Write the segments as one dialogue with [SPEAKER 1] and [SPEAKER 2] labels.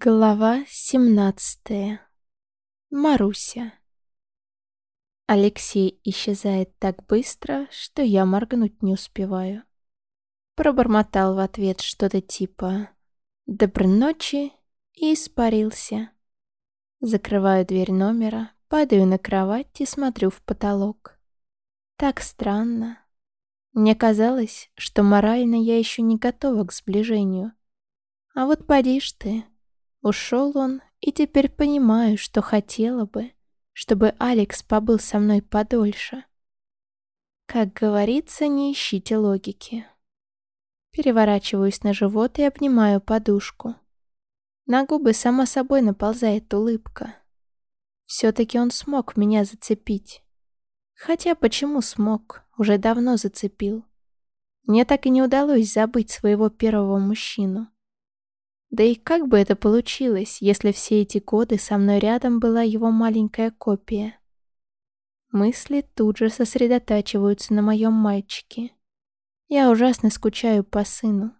[SPEAKER 1] Глава 17. Маруся. Алексей исчезает так быстро, что я моргнуть не успеваю. Пробормотал в ответ что-то типа «Доброй ночи» и испарился. Закрываю дверь номера, падаю на кровать и смотрю в потолок. Так странно. Мне казалось, что морально я еще не готова к сближению. А вот поди ж ты. Ушел он, и теперь понимаю, что хотела бы, чтобы Алекс побыл со мной подольше. Как говорится, не ищите логики. Переворачиваюсь на живот и обнимаю подушку. На губы сама собой наползает улыбка. Все-таки он смог меня зацепить. Хотя почему смог, уже давно зацепил. Мне так и не удалось забыть своего первого мужчину. Да и как бы это получилось, если все эти годы со мной рядом была его маленькая копия? Мысли тут же сосредотачиваются на моем мальчике. Я ужасно скучаю по сыну.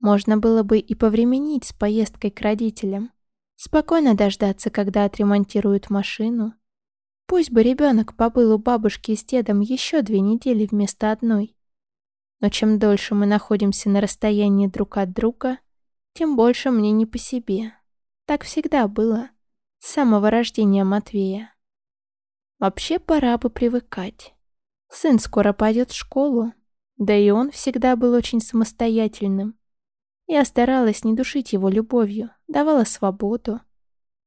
[SPEAKER 1] Можно было бы и повременить с поездкой к родителям. Спокойно дождаться, когда отремонтируют машину. Пусть бы ребенок побыл у бабушки с дедом еще две недели вместо одной. Но чем дольше мы находимся на расстоянии друг от друга, тем больше мне не по себе. Так всегда было. С самого рождения Матвея. Вообще пора бы привыкать. Сын скоро пойдет в школу. Да и он всегда был очень самостоятельным. Я старалась не душить его любовью, давала свободу.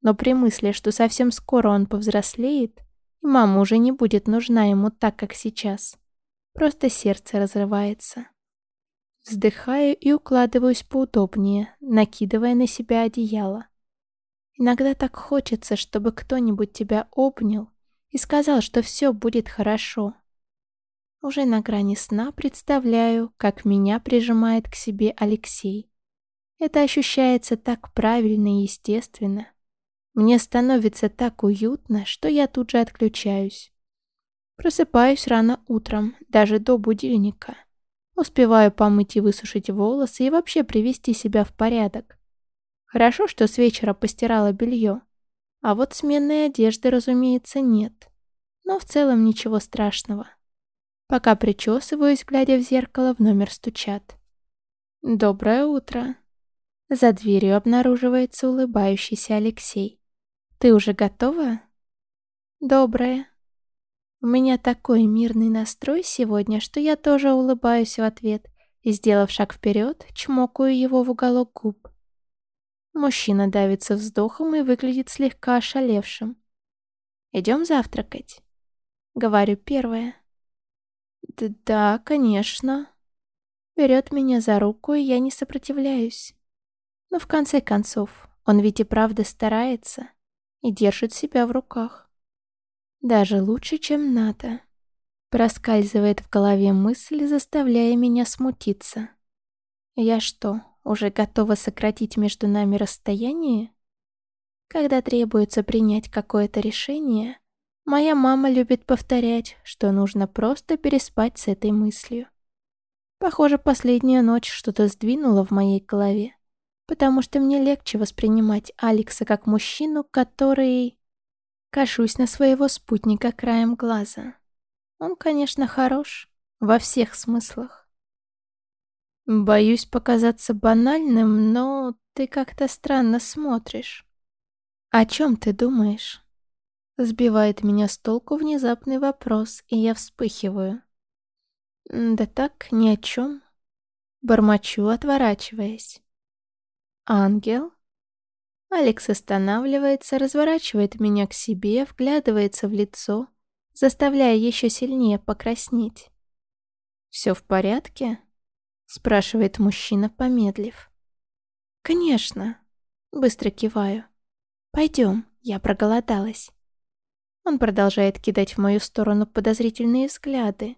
[SPEAKER 1] Но при мысли, что совсем скоро он повзрослеет, и мама уже не будет нужна ему так, как сейчас, просто сердце разрывается. Вздыхаю и укладываюсь поудобнее, накидывая на себя одеяло. Иногда так хочется, чтобы кто-нибудь тебя обнял и сказал, что все будет хорошо. Уже на грани сна представляю, как меня прижимает к себе Алексей. Это ощущается так правильно и естественно. Мне становится так уютно, что я тут же отключаюсь. Просыпаюсь рано утром, даже до будильника. Успеваю помыть и высушить волосы и вообще привести себя в порядок. Хорошо, что с вечера постирала белье. А вот сменной одежды, разумеется, нет. Но в целом ничего страшного. Пока причесываюсь, глядя в зеркало, в номер стучат. «Доброе утро!» За дверью обнаруживается улыбающийся Алексей. «Ты уже готова?» «Доброе!» У меня такой мирный настрой сегодня, что я тоже улыбаюсь в ответ и, сделав шаг вперед, чмокаю его в уголок губ. Мужчина давится вздохом и выглядит слегка ошалевшим. «Идем завтракать?» Говорю первое. «Да, конечно». Берет меня за руку, и я не сопротивляюсь. Но в конце концов, он ведь и правда старается и держит себя в руках. Даже лучше, чем НАТО. Проскальзывает в голове мысль, заставляя меня смутиться. Я что, уже готова сократить между нами расстояние? Когда требуется принять какое-то решение, моя мама любит повторять, что нужно просто переспать с этой мыслью. Похоже, последняя ночь что-то сдвинула в моей голове, потому что мне легче воспринимать Алекса как мужчину, который... Кашусь на своего спутника краем глаза. Он, конечно, хорош во всех смыслах. Боюсь показаться банальным, но ты как-то странно смотришь. О чем ты думаешь? Сбивает меня с толку внезапный вопрос, и я вспыхиваю. Да так, ни о чем. Бормочу, отворачиваясь. Ангел? Алекс останавливается, разворачивает меня к себе, вглядывается в лицо, заставляя еще сильнее покраснеть. «Все в порядке?» — спрашивает мужчина, помедлив. «Конечно», — быстро киваю. «Пойдем, я проголодалась». Он продолжает кидать в мою сторону подозрительные взгляды,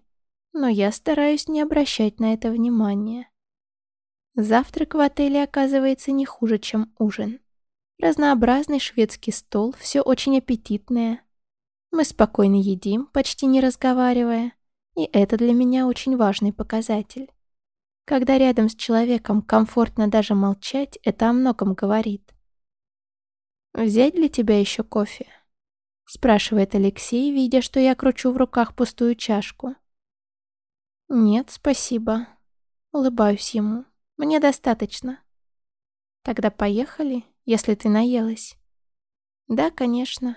[SPEAKER 1] но я стараюсь не обращать на это внимания. Завтрак в отеле оказывается не хуже, чем ужин. Разнообразный шведский стол, все очень аппетитное. Мы спокойно едим, почти не разговаривая, и это для меня очень важный показатель. Когда рядом с человеком комфортно даже молчать, это о многом говорит. «Взять для тебя еще кофе?» Спрашивает Алексей, видя, что я кручу в руках пустую чашку. «Нет, спасибо». Улыбаюсь ему. «Мне достаточно». «Тогда поехали, если ты наелась». «Да, конечно».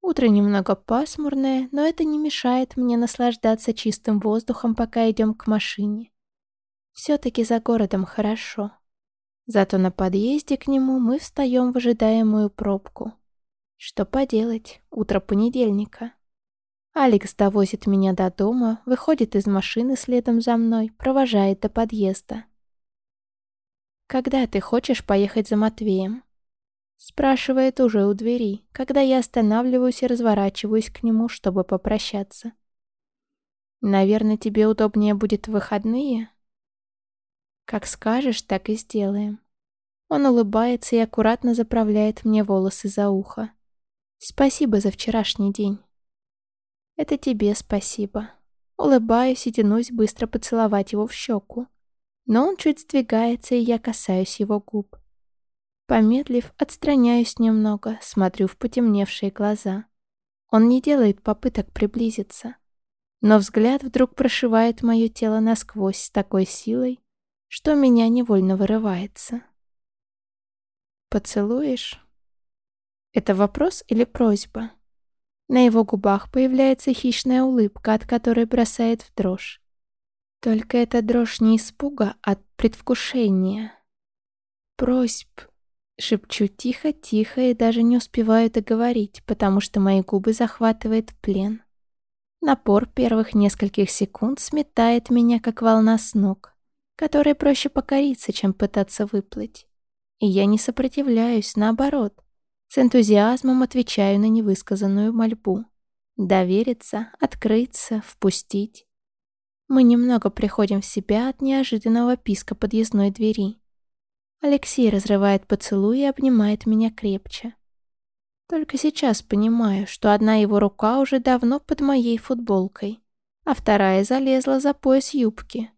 [SPEAKER 1] Утро немного пасмурное, но это не мешает мне наслаждаться чистым воздухом, пока идем к машине. Все-таки за городом хорошо. Зато на подъезде к нему мы встаем в ожидаемую пробку. Что поделать, утро понедельника. Алекс довозит меня до дома, выходит из машины следом за мной, провожает до подъезда. «Когда ты хочешь поехать за Матвеем?» Спрашивает уже у двери, когда я останавливаюсь и разворачиваюсь к нему, чтобы попрощаться. «Наверное, тебе удобнее будет в выходные?» «Как скажешь, так и сделаем». Он улыбается и аккуратно заправляет мне волосы за ухо. «Спасибо за вчерашний день». «Это тебе спасибо». Улыбаюсь и тянусь быстро поцеловать его в щеку. Но он чуть сдвигается, и я касаюсь его губ. Помедлив, отстраняюсь немного, смотрю в потемневшие глаза. Он не делает попыток приблизиться. Но взгляд вдруг прошивает мое тело насквозь с такой силой, что меня невольно вырывается. «Поцелуешь?» Это вопрос или просьба? На его губах появляется хищная улыбка, от которой бросает в дрожь. Только это дрожь не испуга, а предвкушения. Просьб Шепчу тихо-тихо и даже не успеваю договорить, потому что мои губы захватывает плен. Напор первых нескольких секунд сметает меня, как волна с ног, которой проще покориться, чем пытаться выплыть. И я не сопротивляюсь, наоборот. С энтузиазмом отвечаю на невысказанную мольбу. Довериться, открыться, впустить. Мы немного приходим в себя от неожиданного писка подъездной двери. Алексей разрывает поцелуй и обнимает меня крепче. Только сейчас понимаю, что одна его рука уже давно под моей футболкой, а вторая залезла за пояс юбки.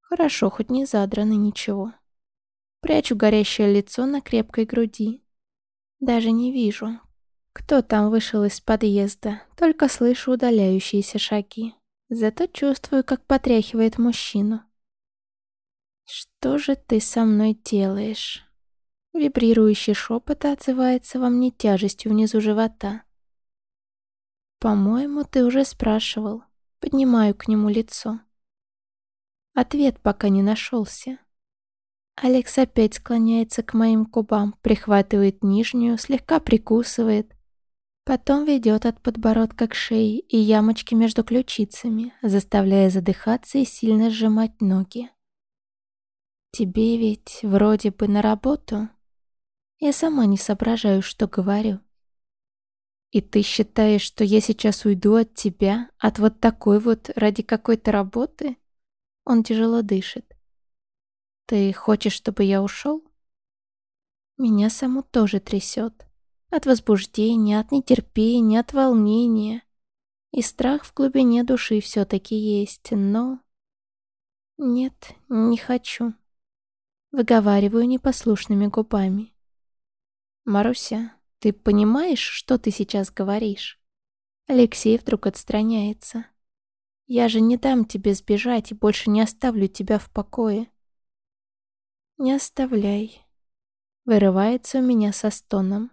[SPEAKER 1] Хорошо, хоть не задрано ничего. Прячу горящее лицо на крепкой груди. Даже не вижу, кто там вышел из подъезда, только слышу удаляющиеся шаги. Зато чувствую, как потряхивает мужчину. «Что же ты со мной делаешь?» Вибрирующий шепот отзывается во мне тяжестью внизу живота. «По-моему, ты уже спрашивал». Поднимаю к нему лицо. Ответ пока не нашелся. Алекс опять склоняется к моим губам, прихватывает нижнюю, слегка прикусывает. Потом ведет от подбородка к шее и ямочки между ключицами, заставляя задыхаться и сильно сжимать ноги. Тебе ведь вроде бы на работу. Я сама не соображаю, что говорю. И ты считаешь, что я сейчас уйду от тебя, от вот такой вот ради какой-то работы? Он тяжело дышит. Ты хочешь, чтобы я ушел? Меня саму тоже трясет. От возбуждения, от нетерпения, от волнения. И страх в глубине души все-таки есть, но... Нет, не хочу. Выговариваю непослушными губами. «Маруся, ты понимаешь, что ты сейчас говоришь?» Алексей вдруг отстраняется. «Я же не дам тебе сбежать и больше не оставлю тебя в покое». «Не оставляй». Вырывается у меня со стоном.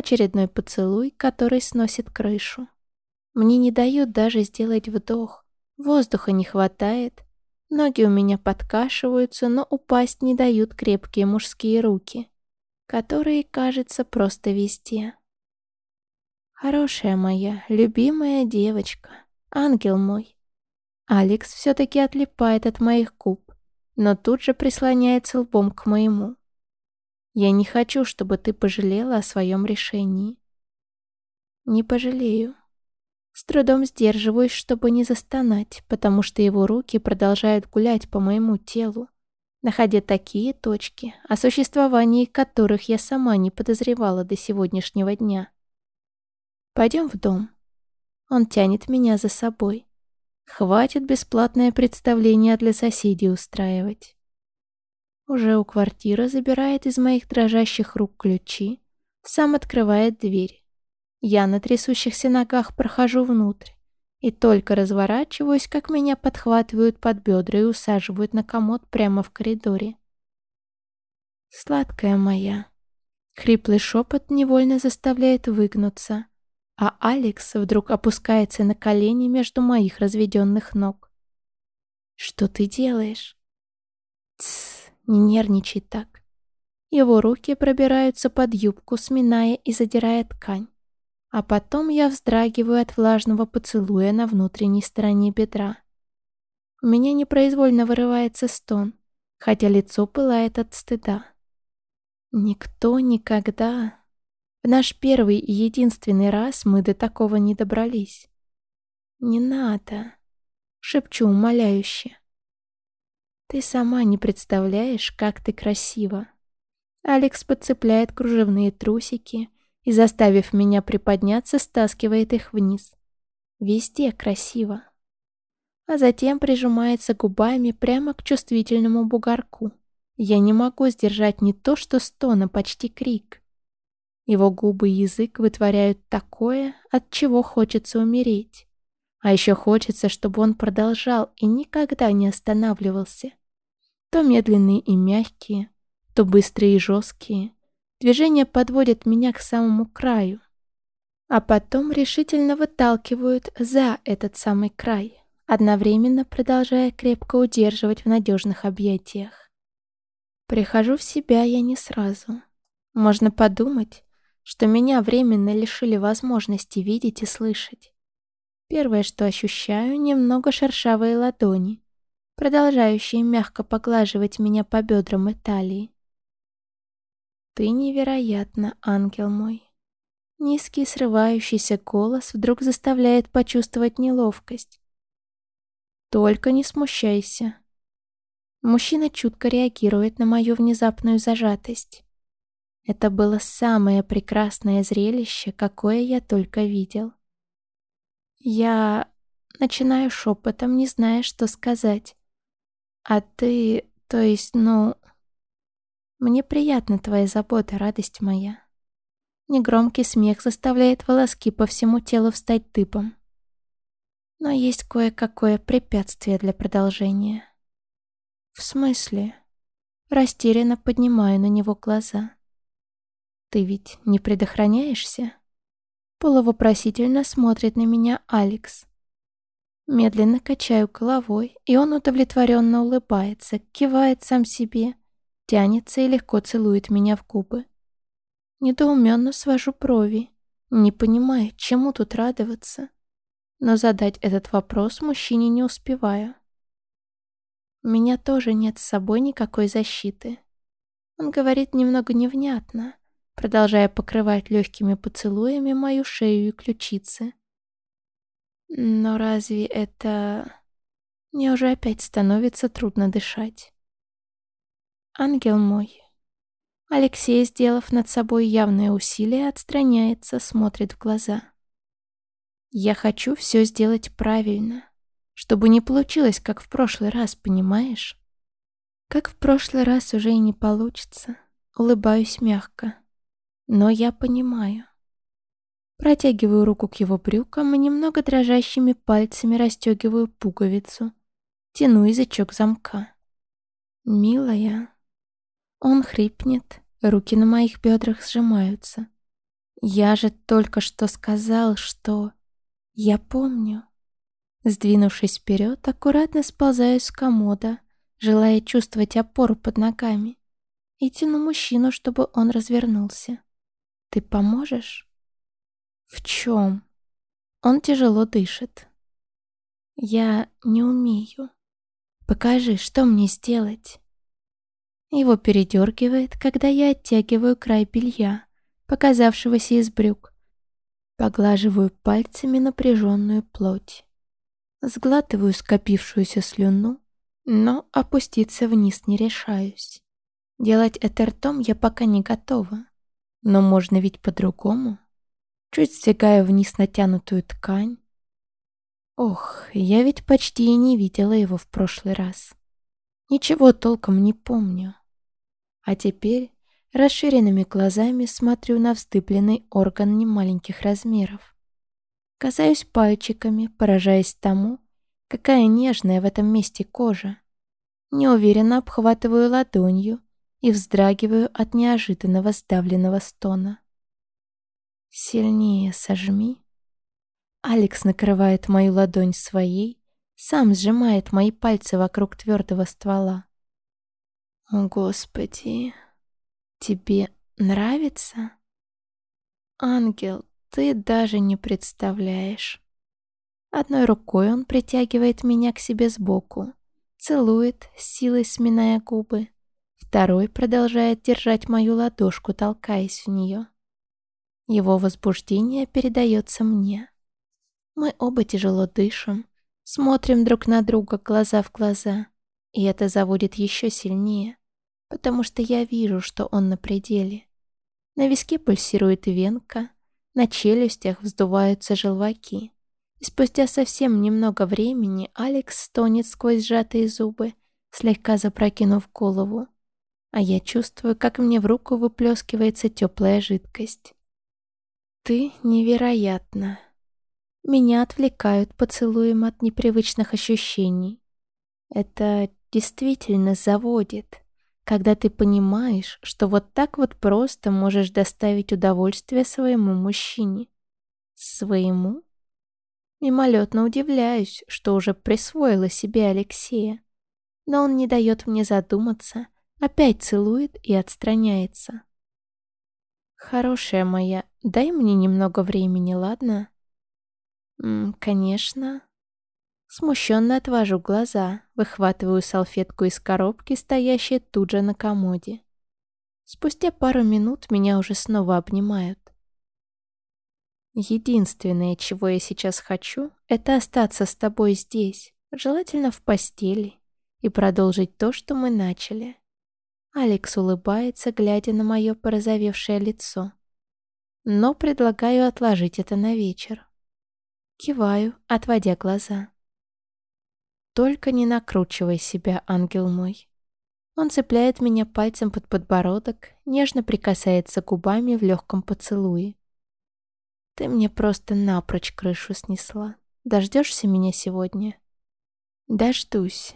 [SPEAKER 1] Очередной поцелуй, который сносит крышу. Мне не дают даже сделать вдох. Воздуха не хватает, Ноги у меня подкашиваются, но упасть не дают крепкие мужские руки, которые, кажется, просто везде. Хорошая моя, любимая девочка, ангел мой. Алекс все-таки отлипает от моих губ, но тут же прислоняется лбом к моему. Я не хочу, чтобы ты пожалела о своем решении. Не пожалею. С трудом сдерживаюсь, чтобы не застонать, потому что его руки продолжают гулять по моему телу, находя такие точки, о существовании которых я сама не подозревала до сегодняшнего дня. «Пойдем в дом». Он тянет меня за собой. Хватит бесплатное представление для соседей устраивать. Уже у квартиры забирает из моих дрожащих рук ключи, сам открывает дверь. Я на трясущихся ногах прохожу внутрь и только разворачиваюсь, как меня подхватывают под бедра и усаживают на комод прямо в коридоре. Сладкая моя. Хриплый шепот невольно заставляет выгнуться, а Алекс вдруг опускается на колени между моих разведенных ног. «Что ты делаешь?» «Тссс, не нервничай так». Его руки пробираются под юбку, сминая и задирая ткань. А потом я вздрагиваю от влажного поцелуя на внутренней стороне бедра. У меня непроизвольно вырывается стон, хотя лицо пылает от стыда. Никто никогда... В наш первый и единственный раз мы до такого не добрались. «Не надо», — шепчу умоляюще. «Ты сама не представляешь, как ты красива». Алекс подцепляет кружевные трусики и, заставив меня приподняться, стаскивает их вниз. Везде красиво. А затем прижимается губами прямо к чувствительному бугорку. Я не могу сдержать не то что стон, почти крик. Его губы и язык вытворяют такое, от чего хочется умереть. А еще хочется, чтобы он продолжал и никогда не останавливался. То медленные и мягкие, то быстрые и жесткие, Движения подводят меня к самому краю, а потом решительно выталкивают за этот самый край, одновременно продолжая крепко удерживать в надежных объятиях. Прихожу в себя я не сразу. Можно подумать, что меня временно лишили возможности видеть и слышать. Первое, что ощущаю, немного шершавые ладони, продолжающие мягко поглаживать меня по бедрам и талии. «Ты невероятно, ангел мой». Низкий срывающийся голос вдруг заставляет почувствовать неловкость. «Только не смущайся». Мужчина чутко реагирует на мою внезапную зажатость. Это было самое прекрасное зрелище, какое я только видел. Я начинаю шепотом, не зная, что сказать. А ты, то есть, ну, мне приятна твоя забота, радость моя. Негромкий смех заставляет волоски по всему телу встать тыпом. Но есть кое-какое препятствие для продолжения. В смысле? Растерянно поднимаю на него глаза. Ты ведь не предохраняешься? Полувопросительно смотрит на меня Алекс. Медленно качаю головой, и он удовлетворенно улыбается, кивает сам себе тянется и легко целует меня в губы. Недоуменно свожу брови, не понимая, чему тут радоваться. Но задать этот вопрос мужчине не успеваю. У меня тоже нет с собой никакой защиты. Он говорит немного невнятно, продолжая покрывать легкими поцелуями мою шею и ключицы. Но разве это... Мне уже опять становится трудно дышать. Ангел мой. Алексей, сделав над собой явное усилие, отстраняется, смотрит в глаза. Я хочу все сделать правильно, чтобы не получилось, как в прошлый раз, понимаешь? Как в прошлый раз уже и не получится. Улыбаюсь мягко. Но я понимаю. Протягиваю руку к его брюкам и немного дрожащими пальцами расстегиваю пуговицу. Тяну язычок замка. «Милая, он хрипнет, руки на моих бедрах сжимаются. Я же только что сказал, что... Я помню. Сдвинувшись вперед, аккуратно сползаю с комода, желая чувствовать опору под ногами, и тяну мужчину, чтобы он развернулся. «Ты поможешь?» «В чем?» Он тяжело дышит. «Я не умею. Покажи, что мне сделать?» Его передергивает, когда я оттягиваю край белья, показавшегося из брюк. Поглаживаю пальцами напряженную плоть. Сглатываю скопившуюся слюну, но опуститься вниз не решаюсь. Делать это ртом я пока не готова. Но можно ведь по-другому. Чуть стягаю вниз натянутую ткань. Ох, я ведь почти и не видела его в прошлый раз. Ничего толком не помню. А теперь, Расширенными глазами смотрю на вздыбленный орган немаленьких размеров. Касаюсь пальчиками, поражаясь тому, какая нежная в этом месте кожа. Неуверенно обхватываю ладонью и вздрагиваю от неожиданного сдавленного стона. «Сильнее сожми». Алекс накрывает мою ладонь своей, сам сжимает мои пальцы вокруг твердого ствола. «О, Господи, тебе нравится?» «Ангел, ты даже не представляешь». Одной рукой он притягивает меня к себе сбоку, целует, силой сминая губы. Второй продолжает держать мою ладошку, толкаясь в нее. Его возбуждение передается мне. Мы оба тяжело дышим, смотрим друг на друга глаза в глаза, и это заводит еще сильнее, потому что я вижу, что он на пределе. На виске пульсирует венка, на челюстях вздуваются желваки. И спустя совсем немного времени Алекс стонет сквозь сжатые зубы, слегка запрокинув голову. А я чувствую, как мне в руку выплескивается теплая жидкость. Ты невероятна. Меня отвлекают поцелуем от непривычных ощущений. Это действительно заводит, когда ты понимаешь, что вот так вот просто можешь доставить удовольствие своему мужчине. Своему? Мимолетно удивляюсь, что уже присвоила себе Алексея. Но он не дает мне задуматься, опять целует и отстраняется. «Хорошая моя, дай мне немного времени, ладно?» «М, «Конечно». Смущенно отвожу глаза, выхватываю салфетку из коробки, стоящей тут же на комоде. Спустя пару минут меня уже снова обнимают. Единственное, чего я сейчас хочу, это остаться с тобой здесь, желательно в постели, и продолжить то, что мы начали. Алекс улыбается, глядя на мое порозовевшее лицо. Но предлагаю отложить это на вечер. Киваю, отводя глаза. Только не накручивай себя, ангел мой. Он цепляет меня пальцем под подбородок, нежно прикасается губами в легком поцелуе. Ты мне просто напрочь крышу снесла. Дождешься меня сегодня? Дождусь.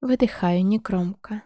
[SPEAKER 1] Выдыхаю негромко.